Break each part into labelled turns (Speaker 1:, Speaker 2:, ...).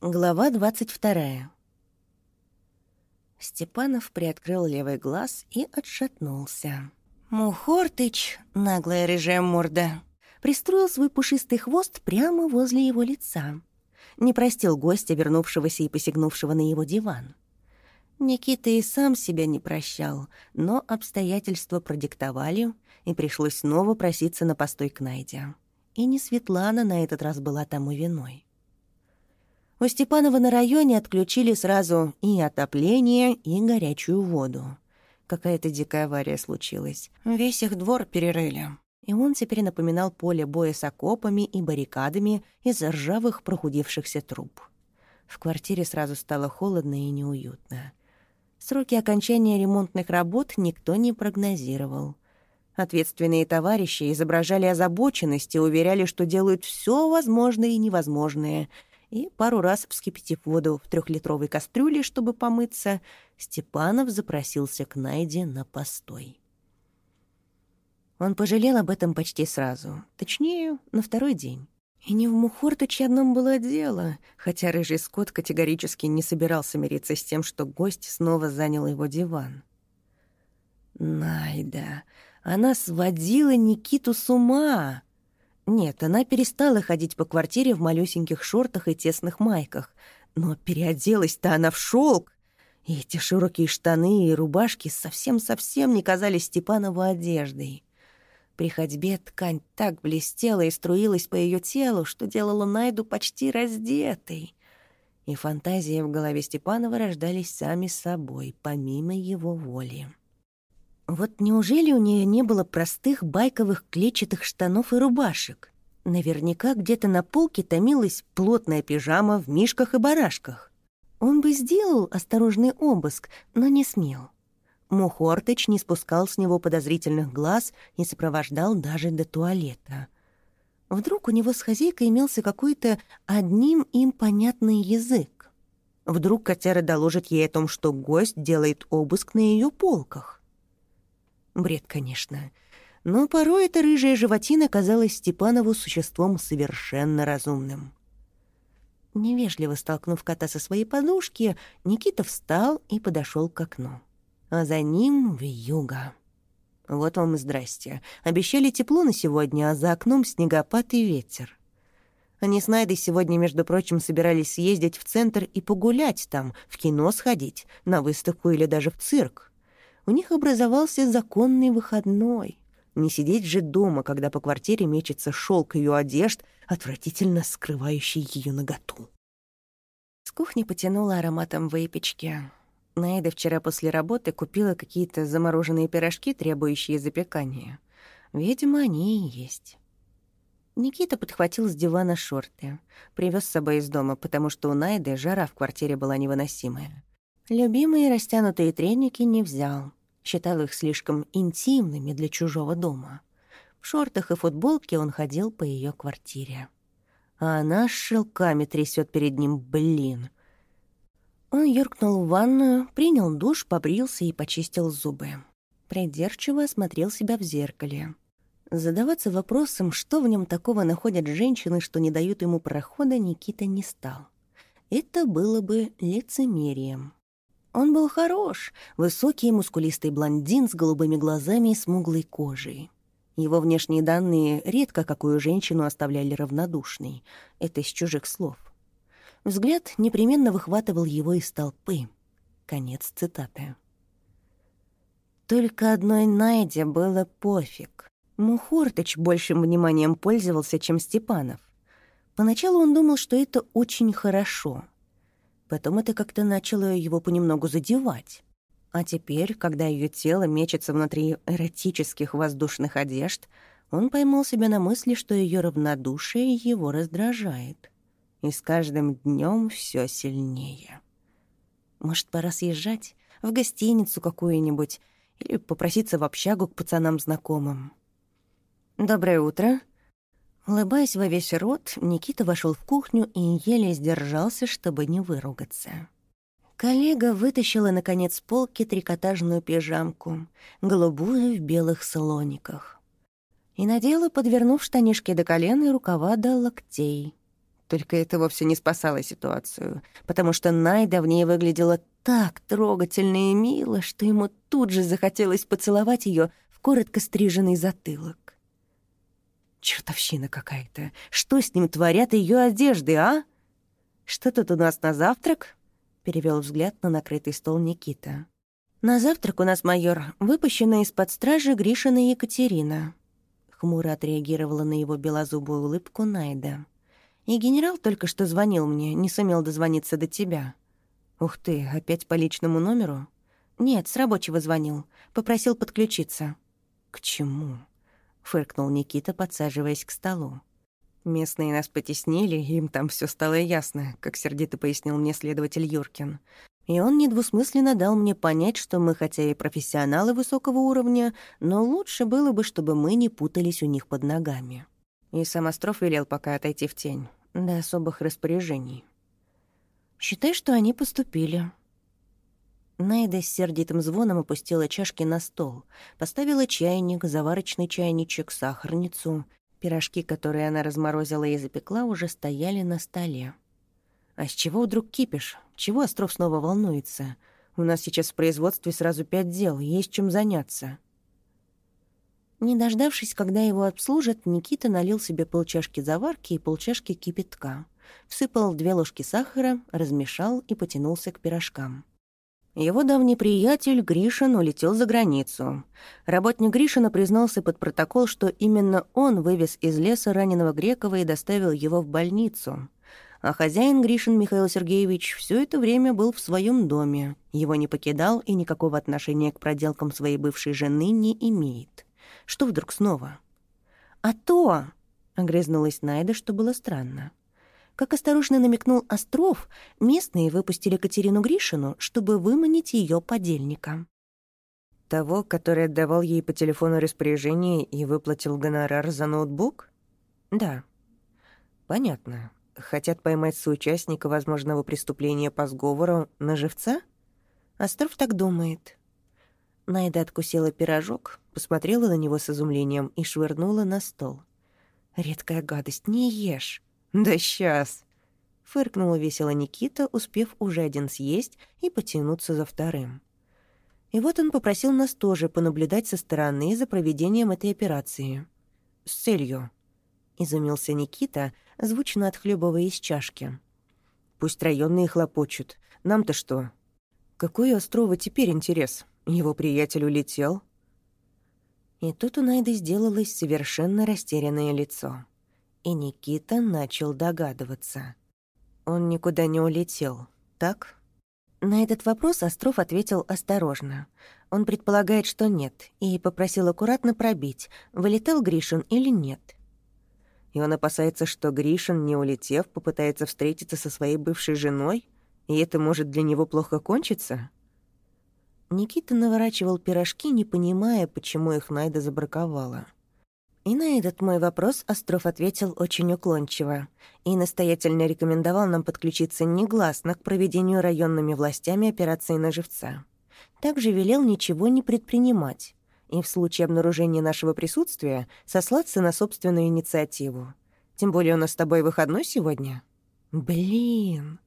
Speaker 1: Глава двадцать вторая. Степанов приоткрыл левый глаз и отшатнулся. Мухортыч, наглая рыжая морда, пристроил свой пушистый хвост прямо возле его лица. Не простил гостя, вернувшегося и посягнувшего на его диван. Никита и сам себя не прощал, но обстоятельства продиктовали, и пришлось снова проситься на постой к Найде. И не Светлана на этот раз была тому виной. У Степанова на районе отключили сразу и отопление, и горячую воду. Какая-то дикая авария случилась. Весь их двор перерыли. И он теперь напоминал поле боя с окопами и баррикадами из ржавых прохудившихся труб. В квартире сразу стало холодно и неуютно. Сроки окончания ремонтных работ никто не прогнозировал. Ответственные товарищи изображали озабоченность и уверяли, что делают все возможное и невозможное — и пару раз вскипятив воду в трехлитровой кастрюле, чтобы помыться, Степанов запросился к Найде на постой. Он пожалел об этом почти сразу, точнее, на второй день. И не в Мухортыче одном было дело, хотя рыжий скот категорически не собирался мириться с тем, что гость снова занял его диван. Найда, она сводила Никиту с ума. Нет, она перестала ходить по квартире в малюсеньких шортах и тесных майках. Но переоделась-то она в шелк. И эти широкие штаны и рубашки совсем-совсем не казались Степанову одеждой. При ходьбе ткань так блестела и струилась по ее телу, что делала Найду почти раздетой. И фантазии в голове Степанова рождались сами собой, помимо его воли. Вот неужели у нее не было простых байковых клетчатых штанов и рубашек? Наверняка где-то на полке томилась плотная пижама в мишках и барашках. Он бы сделал осторожный обыск, но не смел. Мухортыч не спускал с него подозрительных глаз и сопровождал даже до туалета. Вдруг у него с хозяйкой имелся какой-то одним им понятный язык. Вдруг котяра доложит ей о том, что гость делает обыск на ее полках. Бред, конечно. Но порой эта рыжая животина казалась Степанову существом совершенно разумным. Невежливо столкнув кота со своей подушки, Никита встал и подошел к окну. А за ним вьюга. Вот вам и здрасте. Обещали тепло на сегодня, а за окном снегопад и ветер. Они с Найдой сегодня, между прочим, собирались съездить в центр и погулять там, в кино сходить, на выставку или даже в цирк у них образовался законный выходной. Не сидеть же дома, когда по квартире мечется шелк ее одежд, отвратительно скрывающий ее наготу. С кухни потянуло ароматом выпечки. Найда вчера после работы купила какие-то замороженные пирожки, требующие запекания. Видимо, они и есть. Никита подхватил с дивана шорты. Привез с собой из дома, потому что у Найды жара в квартире была невыносимая. Любимые растянутые треники не взял считал их слишком интимными для чужого дома. В шортах и футболке он ходил по ее квартире. А она с шелками трясет перед ним, блин. Он юркнул в ванную, принял душ, побрился и почистил зубы. Придирчиво осмотрел себя в зеркале. Задаваться вопросом, что в нем такого находят женщины, что не дают ему прохода, Никита не стал. Это было бы лицемерием. Он был хорош, высокий мускулистый блондин с голубыми глазами и смуглой кожей. Его внешние данные редко какую женщину оставляли равнодушной. Это из чужих слов. Взгляд непременно выхватывал его из толпы. Конец цитаты. Только одной Найде было пофиг. Мухортыч большим вниманием пользовался, чем Степанов. Поначалу он думал, что это очень хорошо — Потом это как-то начало его понемногу задевать. А теперь, когда ее тело мечется внутри эротических воздушных одежд, он поймал себя на мысли, что ее равнодушие его раздражает. И с каждым днем все сильнее. Может, пора съезжать в гостиницу какую-нибудь или попроситься в общагу к пацанам-знакомым. «Доброе утро», Улыбаясь во весь рот, Никита вошел в кухню и еле сдержался, чтобы не выругаться. Коллега вытащила, наконец, с полки трикотажную пижамку, голубую в белых слониках, и надела, подвернув штанишки до колена и рукава до локтей. Только это вовсе не спасало ситуацию, потому что Найда в ней выглядела так трогательно и мило, что ему тут же захотелось поцеловать ее в коротко стриженный затылок. Чертовщина какая-то. Что с ним творят ее одежды, а? Что тут у нас на завтрак? Перевел взгляд на накрытый стол Никита. На завтрак у нас, майор, выпущенная из-под стражи Гришина Екатерина. Хмуро отреагировала на его белозубую улыбку Найда. И генерал только что звонил мне, не сумел дозвониться до тебя. Ух ты, опять по личному номеру? Нет, с рабочего звонил. Попросил подключиться. К чему? Фыркнул Никита, подсаживаясь к столу. Местные нас потеснили, им там все стало ясно, как сердито пояснил мне следователь Юркин. И он недвусмысленно дал мне понять, что мы хотя и профессионалы высокого уровня, но лучше было бы, чтобы мы не путались у них под ногами. И сам Остров велел пока отойти в тень до особых распоряжений. «Считай, что они поступили». Найда с сердитым звоном опустила чашки на стол, поставила чайник, заварочный чайничек, сахарницу. Пирожки, которые она разморозила и запекла, уже стояли на столе. «А с чего вдруг кипишь? Чего Остров снова волнуется? У нас сейчас в производстве сразу пять дел, есть чем заняться». Не дождавшись, когда его обслужат, Никита налил себе полчашки заварки и полчашки кипятка. Всыпал две ложки сахара, размешал и потянулся к пирожкам. Его давний приятель Гришин улетел за границу. Работник Гришина признался под протокол, что именно он вывез из леса раненого Грекова и доставил его в больницу. А хозяин Гришин Михаил Сергеевич все это время был в своем доме. Его не покидал и никакого отношения к проделкам своей бывшей жены не имеет. Что вдруг снова? «А то!» — огрызнулась Найда, что было странно. Как осторожно намекнул Остров, местные выпустили Катерину Гришину, чтобы выманить ее подельника. Того, который отдавал ей по телефону распоряжение и выплатил гонорар за ноутбук? Да. Понятно. Хотят поймать соучастника возможного преступления по сговору на живца? Остров так думает. Найда откусила пирожок, посмотрела на него с изумлением и швырнула на стол. «Редкая гадость, не ешь!» «Да сейчас!» Фыркнула весело Никита, успев уже один съесть и потянуться за вторым. И вот он попросил нас тоже понаблюдать со стороны за проведением этой операции. «С целью», — изумился Никита, звучно отхлебывая из чашки. «Пусть районные хлопочут. Нам-то что?» «Какой Острова теперь интерес?» Его приятель улетел. И тут у Найды сделалось совершенно растерянное лицо. И Никита начал догадываться. Он никуда не улетел, так? На этот вопрос Остров ответил осторожно. Он предполагает, что нет, и попросил аккуратно пробить, вылетал Гришин или нет. И он опасается, что Гришин, не улетев, попытается встретиться со своей бывшей женой, и это может для него плохо кончиться? Никита наворачивал пирожки, не понимая, почему их Найда забраковала. И на этот мой вопрос Остров ответил очень уклончиво и настоятельно рекомендовал нам подключиться негласно к проведению районными властями операции на живца. Также велел ничего не предпринимать и в случае обнаружения нашего присутствия сослаться на собственную инициативу. Тем более у нас с тобой выходной сегодня. Блин,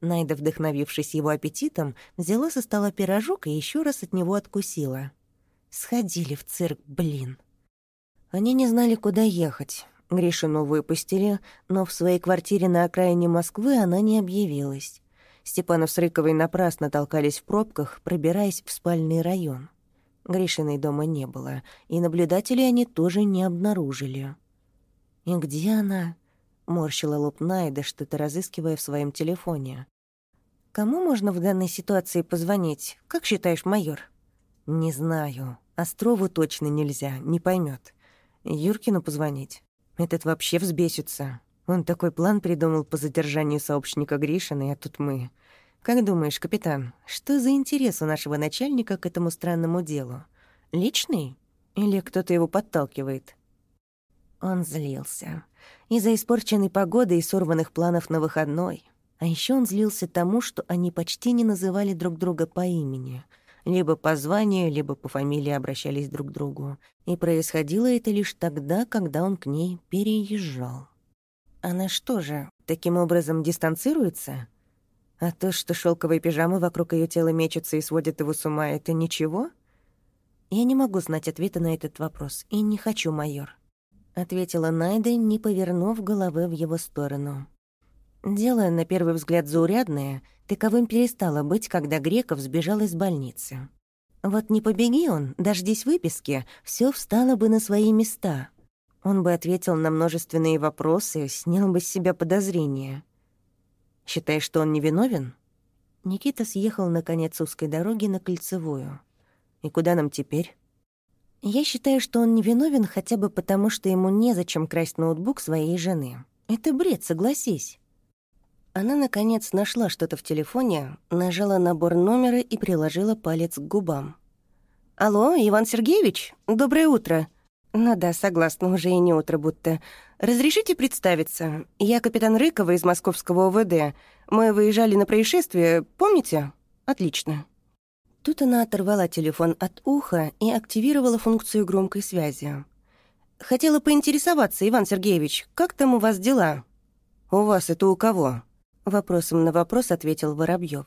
Speaker 1: Найда, вдохновившись его аппетитом, взяла со стола пирожок и еще раз от него откусила. Сходили в цирк, блин. Они не знали, куда ехать. Гришину выпустили, но в своей квартире на окраине Москвы она не объявилась. Степанов с Рыковой напрасно толкались в пробках, пробираясь в спальный район. Гришиной дома не было, и наблюдателей они тоже не обнаружили. И где она? Морщила лоб Найда, что-то разыскивая в своем телефоне. «Кому можно в данной ситуации позвонить? Как считаешь, майор?» «Не знаю. Острову точно нельзя, не поймет. Юркину позвонить? Этот вообще взбесится. Он такой план придумал по задержанию сообщника Гришина, а тут мы. Как думаешь, капитан, что за интерес у нашего начальника к этому странному делу? Личный? Или кто-то его подталкивает?» Он злился. Из-за испорченной погоды и сорванных планов на выходной. А еще он злился тому, что они почти не называли друг друга по имени. Либо по званию, либо по фамилии обращались друг к другу. И происходило это лишь тогда, когда он к ней переезжал. Она что же, таким образом дистанцируется? А то, что шелковые пижамы вокруг ее тела мечутся и сводят его с ума, это ничего? Я не могу знать ответа на этот вопрос, и не хочу, майор. Ответила Найда, не повернув головы в его сторону. Дело, на первый взгляд, заурядное, таковым перестало быть, когда Греков сбежал из больницы. Вот не побеги он, дождись выписки, все встало бы на свои места. Он бы ответил на множественные вопросы, снял бы с себя подозрения. Считаешь, что он невиновен? Никита съехал на конец узкой дороги на Кольцевую. И куда нам теперь? Я считаю, что он невиновен хотя бы потому, что ему незачем красть ноутбук своей жены. Это бред, согласись. Она, наконец, нашла что-то в телефоне, нажала набор номера и приложила палец к губам. «Алло, Иван Сергеевич? Доброе утро. Ну да, согласна, уже и не утро будто. Разрешите представиться? Я капитан Рыкова из московского ОВД. Мы выезжали на происшествие, помните? Отлично. Тут она оторвала телефон от уха и активировала функцию громкой связи. «Хотела поинтересоваться, Иван Сергеевич, как там у вас дела?» «У вас это у кого?» Вопросом на вопрос ответил Воробьев.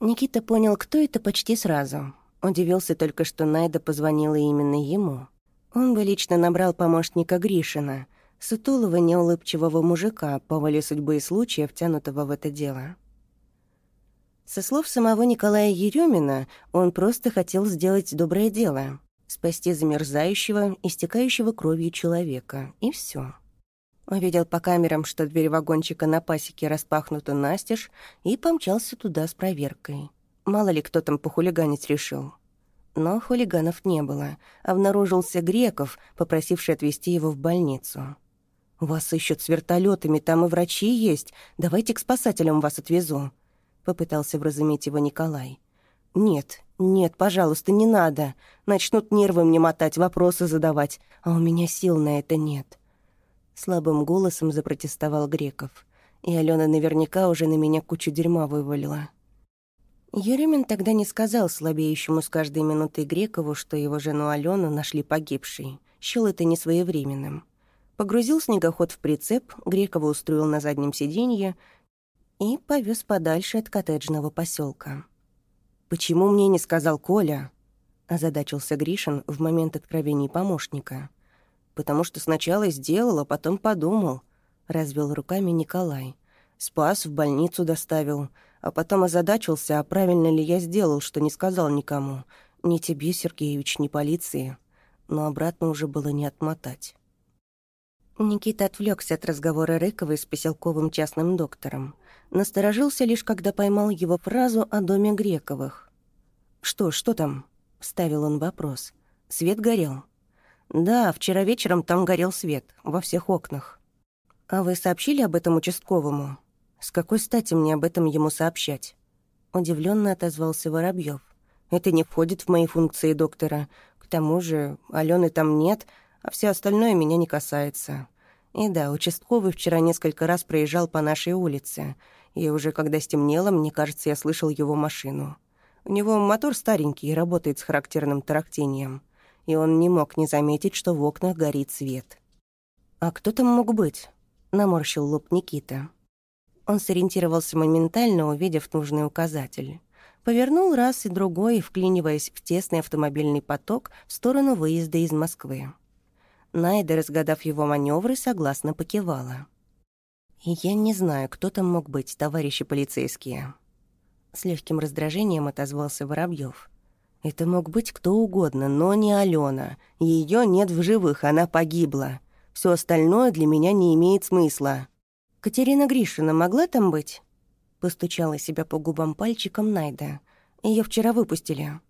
Speaker 1: Никита понял, кто это почти сразу. Удивился только, что Найда позвонила именно ему. Он бы лично набрал помощника Гришина, сутулого неулыбчивого мужика, по воле судьбы и случая, втянутого в это дело. Со слов самого Николая Еремина, он просто хотел сделать доброе дело, спасти замерзающего, истекающего кровью человека, и все. Увидел по камерам, что дверь вагончика на пасеке распахнута настежь, и помчался туда с проверкой. Мало ли кто там похулиганить решил. Но хулиганов не было. Обнаружился Греков, попросивший отвезти его в больницу. «Вас ищут с вертолетами, там и врачи есть. Давайте к спасателям вас отвезу», — попытался вразумить его Николай. «Нет, нет, пожалуйста, не надо. Начнут нервы мне мотать, вопросы задавать, а у меня сил на это нет». Слабым голосом запротестовал Греков. И Алена наверняка уже на меня кучу дерьма вывалила. Еремин тогда не сказал слабеющему с каждой минутой Грекову, что его жену Алену нашли погибшей. Счёл это несвоевременным. Погрузил снегоход в прицеп, Грекова устроил на заднем сиденье и повез подальше от коттеджного поселка. «Почему мне не сказал Коля?» — озадачился Гришин в момент откровений помощника. «Потому что сначала сделал, а потом подумал», — развел руками Николай. «Спас, в больницу доставил» а потом озадачился, а правильно ли я сделал, что не сказал никому. Ни тебе, Сергеевич, ни полиции. Но обратно уже было не отмотать. Никита отвлекся от разговора Рыковой с поселковым частным доктором. Насторожился лишь, когда поймал его фразу о доме Грековых. «Что, что там?» — вставил он вопрос. «Свет горел?» «Да, вчера вечером там горел свет, во всех окнах». «А вы сообщили об этом участковому?» С какой стати мне об этом ему сообщать? Удивленно отозвался Воробьев. Это не входит в мои функции доктора. К тому же Алены там нет, а все остальное меня не касается. И да, участковый вчера несколько раз проезжал по нашей улице, и уже когда стемнело, мне кажется, я слышал его машину. У него мотор старенький и работает с характерным тарахтением, и он не мог не заметить, что в окнах горит свет. «А кто там мог быть?» — наморщил лоб Никита. Он сориентировался моментально, увидев нужный указатель. Повернул раз и другой, вклиниваясь в тесный автомобильный поток в сторону выезда из Москвы. Найда, разгадав его маневры, согласно покивала. «Я не знаю, кто там мог быть, товарищи полицейские». С легким раздражением отозвался Воробьев. «Это мог быть кто угодно, но не Алена. Ее нет в живых, она погибла. Все остальное для меня не имеет смысла». «Катерина Гришина могла там быть?» Постучала себя по губам пальчиком Найда. Ее вчера выпустили.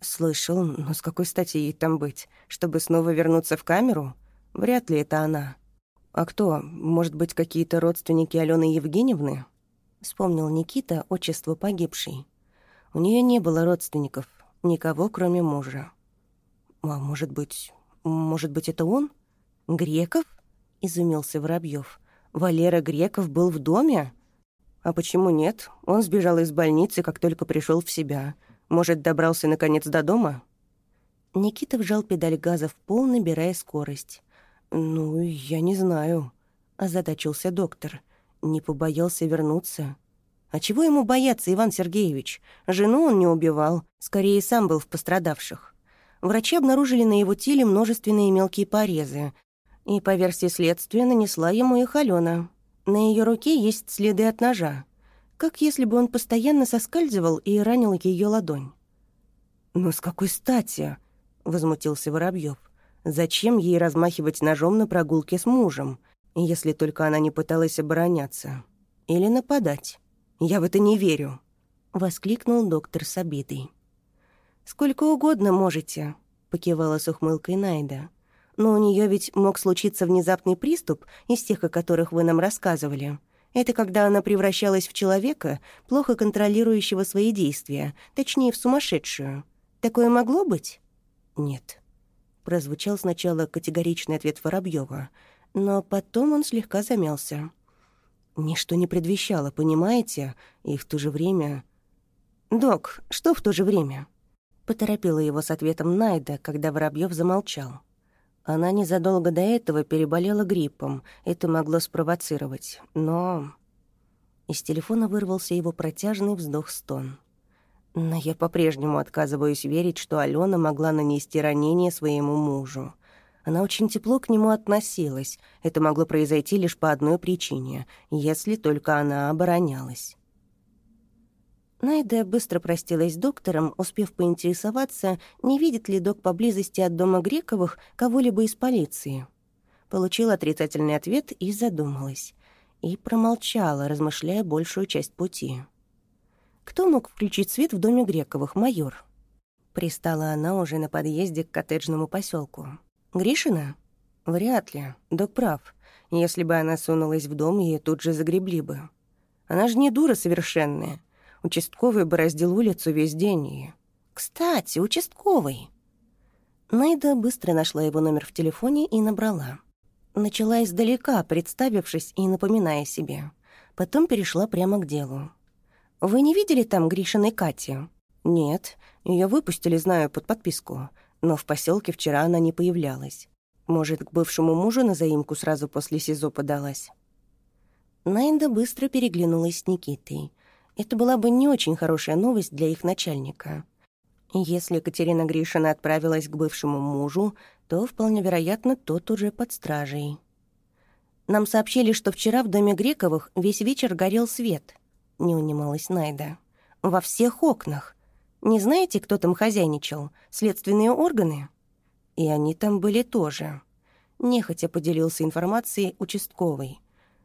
Speaker 1: «Слышал, но с какой стати ей там быть? Чтобы снова вернуться в камеру? Вряд ли это она. А кто? Может быть, какие-то родственники Алены Евгеньевны?» Вспомнил Никита отчество погибшей. У нее не было родственников, никого, кроме мужа. «А может быть, может быть, это он? Греков?» — изумился Воробьев. Валера Греков был в доме? А почему нет? Он сбежал из больницы, как только пришел в себя. Может, добрался наконец до дома? Никита вжал педаль газа в пол, набирая скорость. «Ну, я не знаю», — озадачился доктор. «Не побоялся вернуться?» «А чего ему бояться, Иван Сергеевич? Жену он не убивал, скорее сам был в пострадавших. Врачи обнаружили на его теле множественные мелкие порезы, и, по версии следствия, нанесла ему их Алена. На ее руке есть следы от ножа, как если бы он постоянно соскальзывал и ранил ее ладонь. «Но с какой стати?» — возмутился Воробьев. «Зачем ей размахивать ножом на прогулке с мужем, если только она не пыталась обороняться? Или нападать? Я в это не верю!» — воскликнул доктор с обидой. «Сколько угодно можете», — покивала с ухмылкой Найда. «Но у нее ведь мог случиться внезапный приступ из тех, о которых вы нам рассказывали. Это когда она превращалась в человека, плохо контролирующего свои действия, точнее, в сумасшедшую. Такое могло быть?» «Нет», — прозвучал сначала категоричный ответ Воробьева, но потом он слегка замялся. «Ничто не предвещало, понимаете? И в то же время...» «Док, что в то же время?» Поторопила его с ответом Найда, когда Воробьев замолчал. Она незадолго до этого переболела гриппом, это могло спровоцировать, но... Из телефона вырвался его протяжный вздох-стон. Но я по-прежнему отказываюсь верить, что Алена могла нанести ранение своему мужу. Она очень тепло к нему относилась. Это могло произойти лишь по одной причине, если только она оборонялась. Найда быстро простилась с доктором, успев поинтересоваться, не видит ли док поблизости от дома Грековых кого-либо из полиции. Получила отрицательный ответ и задумалась. И промолчала, размышляя большую часть пути. «Кто мог включить свет в доме Грековых, майор?» Пристала она уже на подъезде к коттеджному поселку. «Гришина?» «Вряд ли. Док прав. Если бы она сунулась в дом, ее тут же загребли бы. Она же не дура совершенная. Участковый бороздил улицу весь день и... «Кстати, участковый!» Найда быстро нашла его номер в телефоне и набрала. Начала издалека, представившись и напоминая себе. Потом перешла прямо к делу. «Вы не видели там Гришиной Кати?» «Нет. Ее выпустили, знаю, под подписку. Но в поселке вчера она не появлялась. Может, к бывшему мужу на заимку сразу после СИЗО подалась?» Найда быстро переглянулась с Никитой. Это была бы не очень хорошая новость для их начальника. Если Катерина Гришина отправилась к бывшему мужу, то, вполне вероятно, тот уже под стражей. «Нам сообщили, что вчера в доме Грековых весь вечер горел свет», — не унималась Найда. «Во всех окнах. Не знаете, кто там хозяйничал? Следственные органы?» И они там были тоже. Нехотя поделился информацией участковый.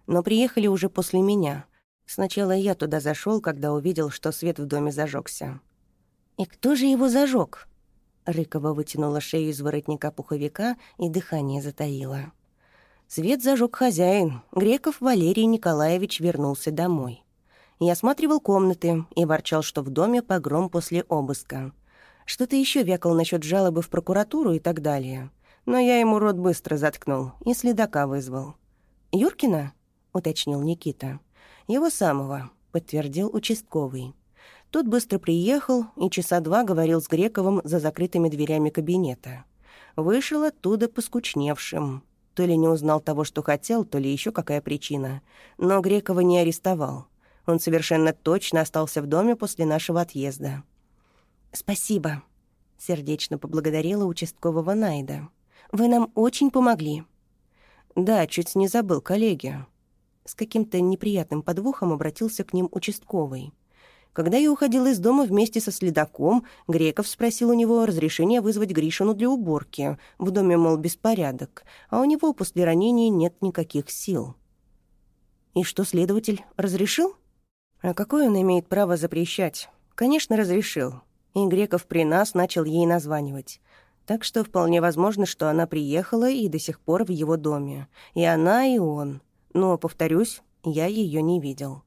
Speaker 1: Но приехали уже после меня — Сначала я туда зашел, когда увидел, что свет в доме зажегся. «И кто же его зажег? Рыкова вытянула шею из воротника пуховика и дыхание затаила. Свет зажег хозяин. Греков Валерий Николаевич вернулся домой. Я осматривал комнаты и ворчал, что в доме погром после обыска. Что-то еще вякал насчет жалобы в прокуратуру и так далее. Но я ему рот быстро заткнул и следака вызвал. «Юркина?» — уточнил Никита. «Его самого», — подтвердил участковый. Тот быстро приехал и часа два говорил с Грековым за закрытыми дверями кабинета. Вышел оттуда поскучневшим. То ли не узнал того, что хотел, то ли еще какая причина. Но Грекова не арестовал. Он совершенно точно остался в доме после нашего отъезда. «Спасибо», — сердечно поблагодарила участкового Найда. «Вы нам очень помогли». «Да, чуть не забыл, коллеги. С каким-то неприятным подвохом обратился к ним участковый. Когда я уходил из дома вместе со следаком, Греков спросил у него разрешения вызвать Гришину для уборки. В доме, мол, беспорядок, а у него после ранения нет никаких сил. И что следователь разрешил? А какое он имеет право запрещать? Конечно, разрешил. И Греков при нас начал ей названивать. Так что вполне возможно, что она приехала и до сих пор в его доме. И она, и он. Но, повторюсь, я ее не видел.